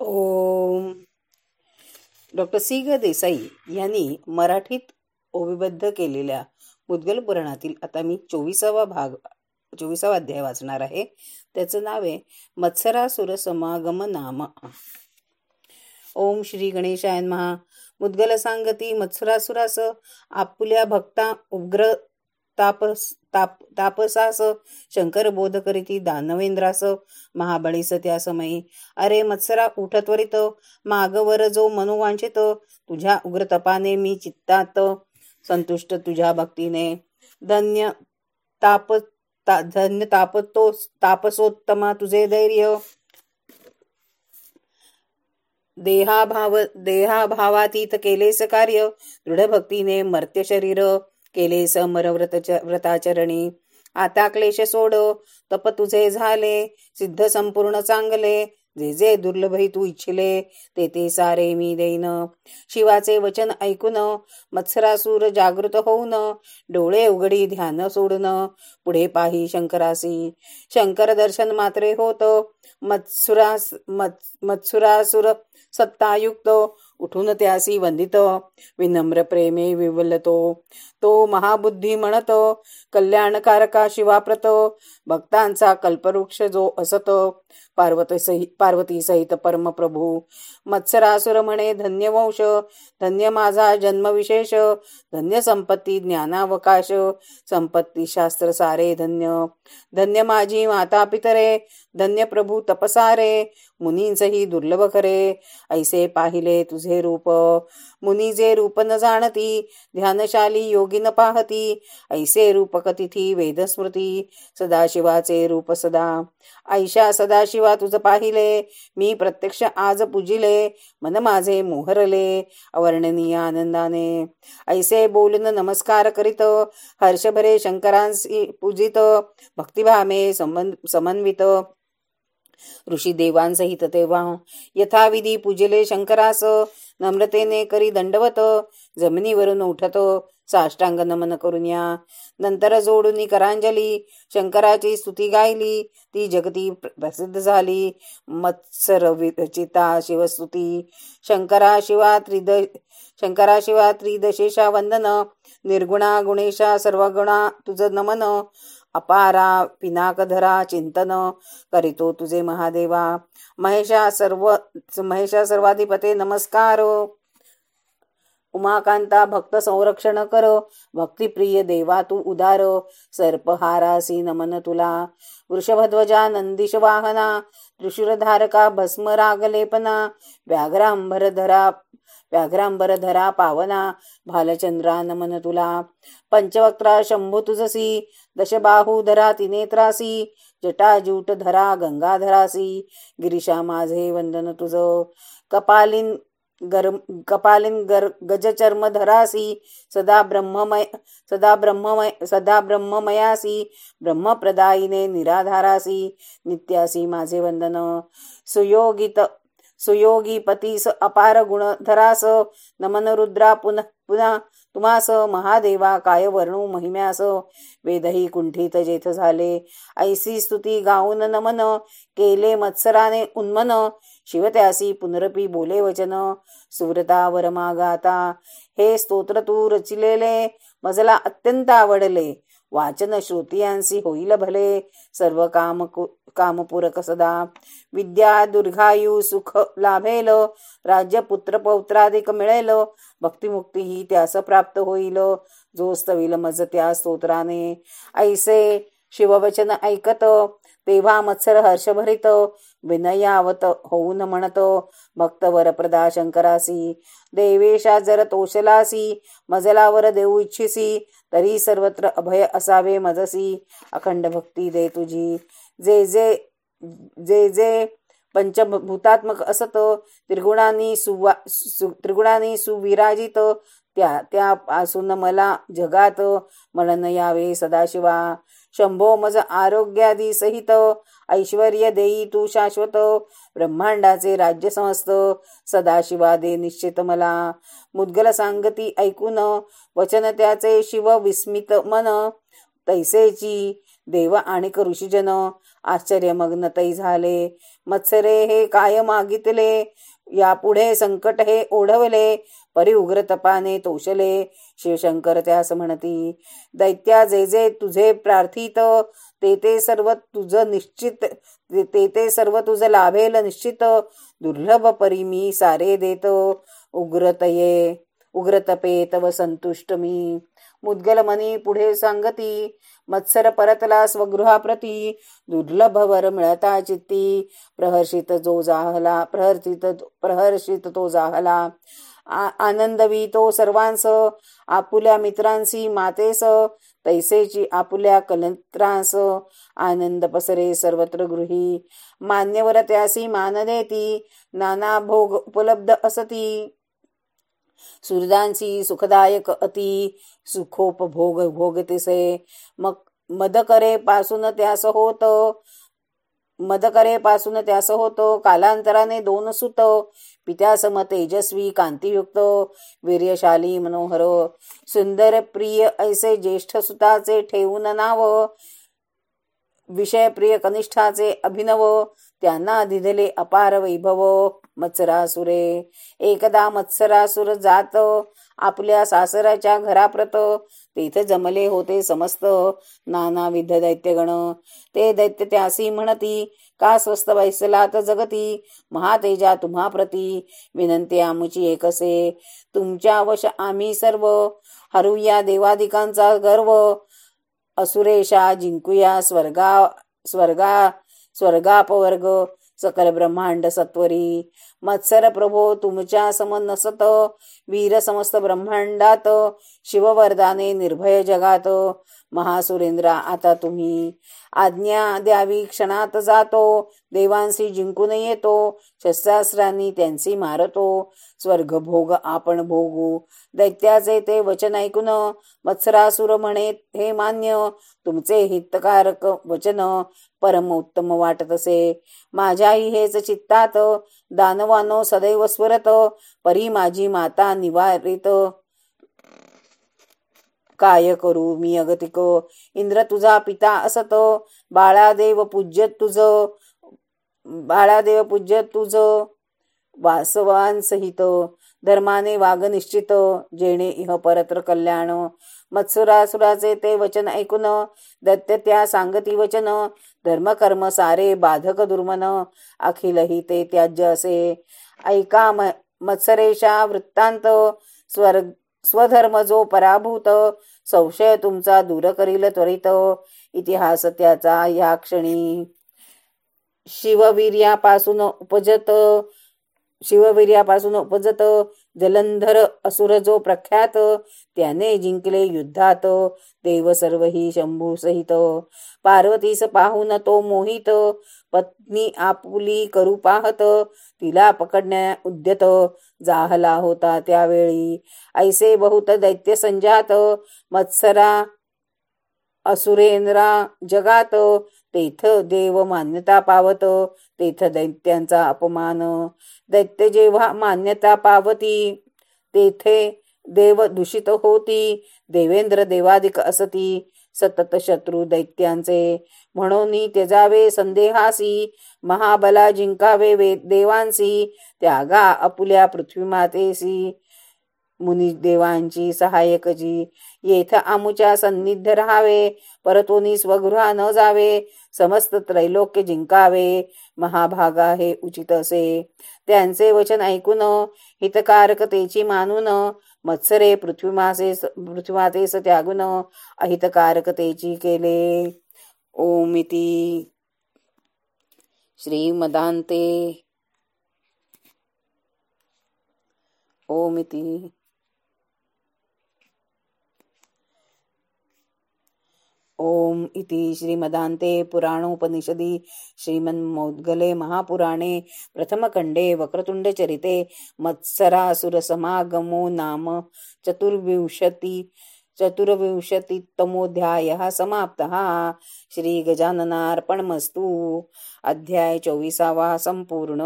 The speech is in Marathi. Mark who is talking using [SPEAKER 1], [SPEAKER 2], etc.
[SPEAKER 1] ओम. डॉक्टर सी ग देसाई यांनी मराठीत ओविबद्ध केलेल्या मुद्गल पुराणातील आता मी चोवीसावा भाग चोवीसावा अध्याय वाचणार आहे. त्याचं नाव आहे मत्सरासुर समागम नाम. ओम श्री गणेशायन महा मुद्गल सांगती मत्सरासुरास आपुल्या भक्ता उग्र तापस ताप तापसास शंकर बोध करीती दानवेंद्रास महाबळीस त्या समयी अरे मत्सरा उठ त्वरित मागवर जो मनुवांचित तुझ्या उग्र तपाने मी चित्तात संतुष्ट तुझ्या भक्तीने. धन्य ताप ता, धन्य तापतो तापसोत्तमा तुझे धैर्य. देहाभाव देहाभावातीत केलेस कार्य दृढ भक्तीने मर्त्य शरीर. केले समर व्रत व्रताचरणी. आता क्लेश सोड तप तुझे झाले सिद्ध संपूर्ण चांगले. जे जे दुर्लभ तू इच्छिले ते ते सारे मी देईन. शिवाचे वचन ऐकून मत्सरासूर जागृत होऊन डोळे उघडी ध्यान सोडून पुढे पाही शंकरासी. शंकर दर्शन मात्रे होत मत्सुरास मत्सुरासुर सत्तायुक्त. उठून त्यासी वंदित विनम्र प्रेमे विवलतो. तो महाबुद्धी म्हणतो कल्याणकारका शिवाप्रत भक्तांचा कल्पवृक्ष जो असत पार्वती सहित पार्वती सहित परमप्रभू. मत्सरासुर म्हणे धन्य वंश धन्य माझा जन्मविशेष धन्य संपत्ती ज्ञानावकाश संपत्ती शास्त्र सारे धन्य. धन्य माझी माता पितरे धन्य प्रभू तपसारे मुनींचही दुर्लभ खरे ऐसे पाहिले तुझे रूप मुनी जे रूप न जाणती ध्यानशाली योगी न पाहती. ऐसे रूप कतिथी वेदस्मृती सदाशिवाचे रूप सदा. ऐशा सदाशिवा तुझ पाहिले मी प्रत्यक्ष आज पूजिले. मन माझे मोहरले अवर्णनीय आनंदाने ऐसे बोलून नमस्कार करीत हर्षभरे शंकरांसी पूजित भक्तिभामे समन्वित ऋषी देवांसहित तेव्हा यथाविधी पूजले शंकरास नम्रतेने करी दंडवत जमिनीवरून उठत साष्टांग नमन करून या. नंतर जोडून करांजली शंकराची स्तुती गायली ती जगती प्रसिद्ध झाली. मत्सर विचिता शिवस्तुती शंकरा शिवा त्रिद शंकरा शिवा त्रिदशेषा वंदन निर्गुणा गुणेशा सर्वगुणा तुझ नमन अपारा पिनाकधरा चिंतन करीतो तुझे महादेवा. महेशा सर्व महेशा सर्वाधिपते नमस्कार. उमाकांता भक्त संरक्षण कर. भक्तिप्रिय देवा तू उदार. सर्पहारासी नमन तुला. वृषभध्वजा नंदिश वाहना. त्रिशूरधारका भस्म रागलेपना. व्याघ्रांबरधरा व्याघ्रांबरधरा पावना. भालचंद्रा नमन तुला. पंचवक्त्रा शंभू तुझसी. दशबाहूधरा तिनेत्रासी जटाजूट धरा गंगाधरासी. गिरीशा माझे वंदन तुझ. कपालिन गर्म कपालिन गर गजचर्म धरासी सदा ब्रह्ममय सदा ब्रह्ममय सदा ब्रह्ममयासी ब्रह्मप्रदायिने निराधारासी नित्यासी माझे वंदन। सुयोगित सुयोगी पतीस अपार गुण धरास नमन रुद्रा पुनः पुन्हा तुम्हास महादेवा काय वर्णू महिम्यास। वेदही कुंठित जेथ झाले ऐसी स्तुती गाऊन नमन केले मत्सराने उन्मन शिवत्यासी पुनरपी बोले वचन सुव्रता वरमागाता. हे स्तोत्र तू रचिलेले मजला अत्यंत आवडले. वाचन श्रोतियांसी होईल भले सर्व काम कामपूरक सदा. विद्या दुर्घायू सुख लाभेल राज्य पुत्र पौत्राधिक मिळेल भक्तिमुक्ती ही त्यास प्राप्त होईल. जो स्तविल मज त्या स्तोत्राने. ऐसे शिववचन ऐकत तेव्हा मत्सर हर्षभरित विनयावत होऊन म्हणतो भक्त वरप्रदा शंकरासी देवेशा जर तोषलासी मजलावर देऊ इच्छिसी तरी सर्वत्र अभय असावे मजसी. अखंड भक्ती दे तुझी. जे जे जे जे पंचभूतात्मक असत त्रिगुणांनी सुवा सु त्रिगुणांनी सुविराजित त्या त्यापासून मला जगात मनन यावे सदाशिवा. शंभो मज आरोग्यादी सहित ऐश्वर देई तू शाश्वत. ब्रह्मांडाचे राज्य समस्त. सदाशिवा दे निश्चित मला. मुद्गल सांगती ऐकून वचन त्याचे शिव विस्मित मन. तैसेची देव आणि ऋषीजन. आश्चर्यमग्न तै झाले. मत्सरे हे काय मागितले? यापुढे संकट हे ओढवले. परी उग्र तपाने तोषले. शिवशंकर त्यास म्हणती दैत्या जे जे तुझे प्रार्थित ते ते सर्व तुझ निश्चित ते ते सर्व तुझ लाभेल निश्चित. दुर्लभ परी मी सारे देत. उग्रतये उग्रतपे तव संतुष्ट मी. मुद्गल मनी पुढे सांगती मत्सर परतला स्वगृहाप्रती. दुर्लभ वर मिळता चित्ती प्रहर्षित जो जाहला प्रहर्षित प्रहर्षित तो जाहला. आनंदवी तो सर्वांस आपुल्या मित्रांसी मातेस. तैसेची आपुल्या कलंत्रांस आनंद पसरे सर्वत्र गृही. मान्यवर त्यासी मान देती नाना भोग उपलब्ध असती. सुरदांसी सुखदायक अति. सुखोपभोग भोगतेसे. मग मदकरे पासून त्यास होत. मदकरे पासून त्यास होत. कालांतराने दोन सुत. पित्यासम तेजस्वी कांतियुक्त वीर्यशाली मनोहर सुंदर प्रिय ऐसे ज्येष्ठ सुताचे ठेवून नाव विषय प्रिय कनिष्ठाचे अभिनव त्यांना दिधले अपार वैभव मत्सरासुरे. एकदा मत्सरासुर जात आपल्या सासराच्या घराप्रत इथं जमले होते समस्त नानाविध दैत्यगण. ते दैत्य त्यासी म्हणती का स्वस्त बैसलात जगती? महातेजा तुम्हा प्रती. विनंती आमची एकसे. तुमच्या अवश आम्ही सर्व. हरुया देवादिकांचा गर्व. असुरेशा जिंकूया स्वर्गा स्वर्गा स्वर्गापवर्ग. सकल ब्रह्मांड सत्वरी. मत्सर प्रभो तुमच्या सम नसत. वीर समस्त ब्रह्मांडात. शिववरदाने निर्भय जगात. महासुरेंद्रा आता तुम्ही. आज्ञा द्यावी क्षणात जातो. देवांशी जिंकून येतो. शस्त्रास्त्रांनी त्यांची मारतो स्वर्गभोग आपण भोगू. दैत्याचे ते वचन ऐकून मत्सरासुर म्हणे हे मान्य तुमचे हितकारक वचन परम उत्तम वाटत असे. माझ्याही हेच चित्तात दानवानो सदैव स्वरत परी माझी माता निवारित. काय करू मी अगतिक? इंद्र तुझा पिता असत बाळादेव पूज्य तुझ बाळादेव पूज्य तुझ. वासवांसहित धर्माने वाग निश्चित जेणे इह परत्र कल्याण. मत्सुरासुराचे ते वचन ऐकून दत्त त्या सांगती वचन धर्मकर्म सारे बाधक दुर्मन. अखिलही ते त्याज्य असे. ऐका मत्सरेशा वृत्तांत स्वर स्वधर्म जो पराभूत संशय तुमचा दूर करील त्वरित. इतिहास त्याचा या क्षणी. शिववीर्यापासून उपजत शिववीर्यापासून उपजत जलंधर असुर जो प्रख्यात त्याने जिंकले युद्धात देव सर्व ही शंभू सहित. पार्वतीस पाहून तो मोहित पत्नी आपुली करू पाहत तिला पकडण्या उद्यत जाहला होता त्यावेळी. ऐसे बहुत दैत्य संजात मत्सरा असुरेंद्रा जगात तेथ देव मान्यता पावत तेथ दैत्यांचा अपमान. दैत्य जेव्हा मान्यता पावती तेथे देव दूषित होती. देवेंद्र देवादिक असती सतत शत्रू दैत्यांचे. म्हणून त्यजावे संदेहासी महाबला जिंकावे देवांसी त्यागा अपुल्या पृथ्वीमातेसी. मुनी देवांची सहायकजी येथ आमुच्या सन्निध राहावे परतोनी स्वगृहा न जावे समस्त त्रैलोक्य जिंकावे महाभागा हे उचित असे. त्यांचे वचन ऐकून हितकारकतेची मानून मत्सरे पृथ्वीमासे पृथ्वीमातेस त्यागून अहितकारकतेची केले. ओमिती श्रीमदांते ओमिती ओम इति श्रीमदान्ते पुराणोपनिषदि श्रीमन्मौद्गले महापुराणे प्रथमखण्डे वक्रतुण्डचरिते मत्सरासुरसमागमो नाम चतुर्विंशति चतुर्विंशतितमोऽध्यायः समाप्तः। श्रीगजाननार्पणमस्तु। अध्याय चोविसावा सम्पूर्ण।